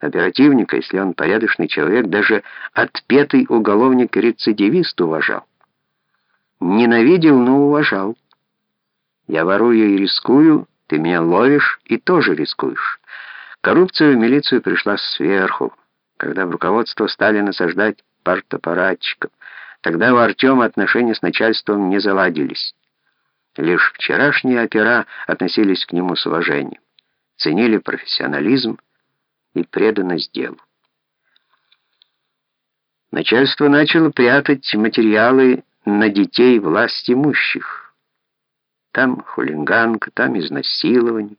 Оперативника, если он порядочный человек, даже отпетый уголовник-рецидивист уважал. Ненавидел, но уважал. Я ворую и рискую, ты меня ловишь и тоже рискуешь. Коррупция в милицию пришла сверху, когда в руководство стали насаждать партапаратчиков. Тогда у Артема отношения с начальством не заладились. Лишь вчерашние опера относились к нему с уважением, ценили профессионализм и преданность делу. Начальство начало прятать материалы на детей власть имущих. Там хулиганка, там изнасилование.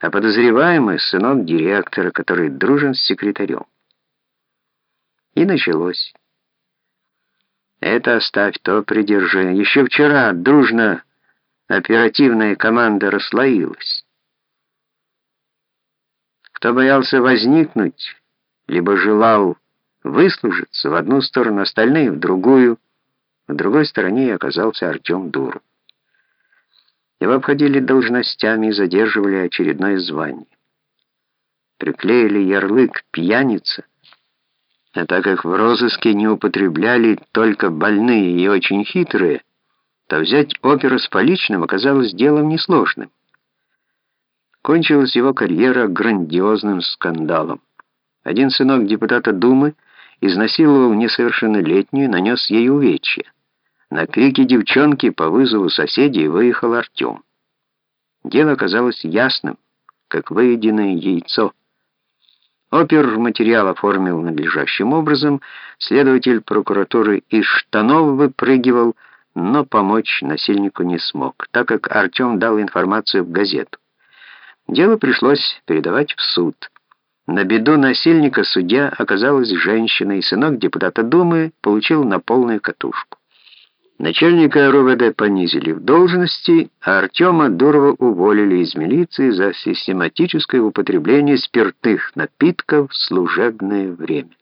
А подозреваемый сынок директора, который дружен с секретарем. И началось. Это оставь, то придержи. Еще вчера дружно оперативная команда расслоилась. Кто боялся возникнуть, либо желал выслужиться в одну сторону, остальные в другую, в другой стороне оказался Артем Дуров. Его обходили должностями и задерживали очередное звание. Приклеили ярлык «пьяница», а так как в розыске не употребляли только больные и очень хитрые, то взять опера с поличным оказалось делом несложным. Кончилась его карьера грандиозным скандалом. Один сынок депутата Думы изнасиловал несовершеннолетнюю, нанес ей увечья. На крики девчонки по вызову соседей выехал Артем. Дело оказалось ясным, как выеденное яйцо. Опер материал оформил надлежащим образом, следователь прокуратуры из штанов выпрыгивал, но помочь насильнику не смог, так как Артем дал информацию в газету. Дело пришлось передавать в суд. На беду насильника судья оказалась женщина, и сынок депутата Думы получил на полную катушку. Начальника РОВД понизили в должности, а Артема Дурова уволили из милиции за систематическое употребление спиртных напитков в служебное время.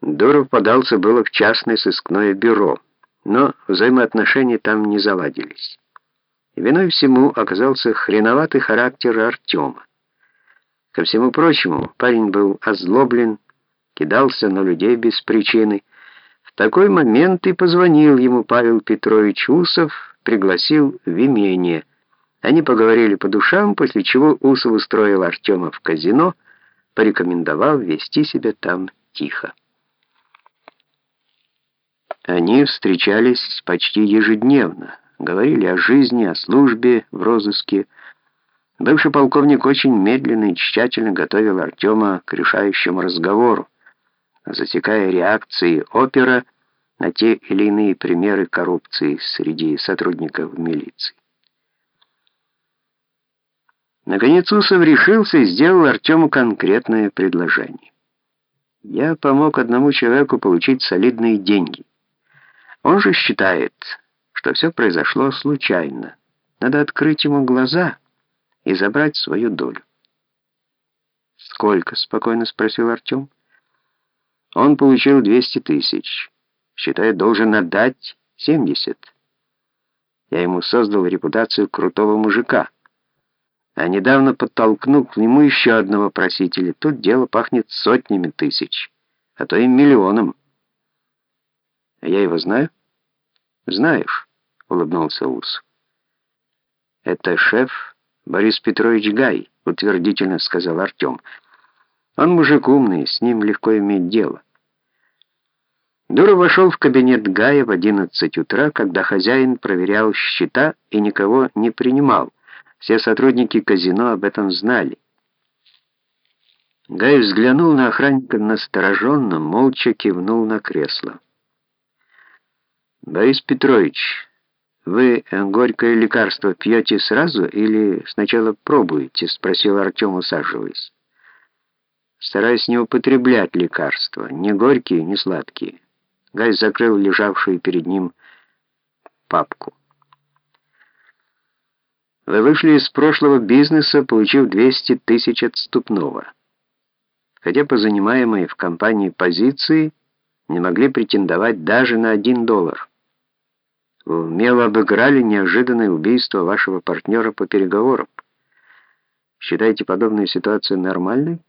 Дуров подался было в частное сыскное бюро, но взаимоотношения там не заладились. Виной всему оказался хреноватый характер Артема. Ко всему прочему, парень был озлоблен, кидался на людей без причины. В такой момент и позвонил ему Павел Петрович Усов, пригласил в имение. Они поговорили по душам, после чего Усов устроил Артема в казино, порекомендовал вести себя там тихо. Они встречались почти ежедневно говорили о жизни, о службе в розыске. Бывший полковник очень медленно и тщательно готовил Артема к решающему разговору, засекая реакции опера на те или иные примеры коррупции среди сотрудников милиции. Наконец Усов решился и сделал Артему конкретное предложение. «Я помог одному человеку получить солидные деньги. Он же считает, что все произошло случайно. Надо открыть ему глаза и забрать свою долю. «Сколько?» — спокойно спросил Артем. «Он получил 200 тысяч. Считает, должен отдать 70. Я ему создал репутацию крутого мужика. А недавно подтолкнул к нему еще одного просителя. Тут дело пахнет сотнями тысяч, а то и миллионом. А я его знаю?» «Знаешь». — улыбнулся Ус. «Это шеф Борис Петрович Гай», — утвердительно сказал Артем. «Он мужик умный, с ним легко иметь дело». Дура вошел в кабинет Гая в 11 утра, когда хозяин проверял счета и никого не принимал. Все сотрудники казино об этом знали. Гай взглянул на охранника настороженно, молча кивнул на кресло. «Борис Петрович, «Вы горькое лекарство пьете сразу или сначала пробуете?» — спросил Артем, усаживаясь. Стараясь не употреблять лекарства, ни горькие, ни сладкие. Гай закрыл лежавшую перед ним папку. Вы вышли из прошлого бизнеса, получив 200 тысяч отступного. Хотя по занимаемой в компании позиции не могли претендовать даже на один доллар умело обыграли неожиданное убийство вашего партнера по переговорам. Считаете подобную ситуацию нормальной?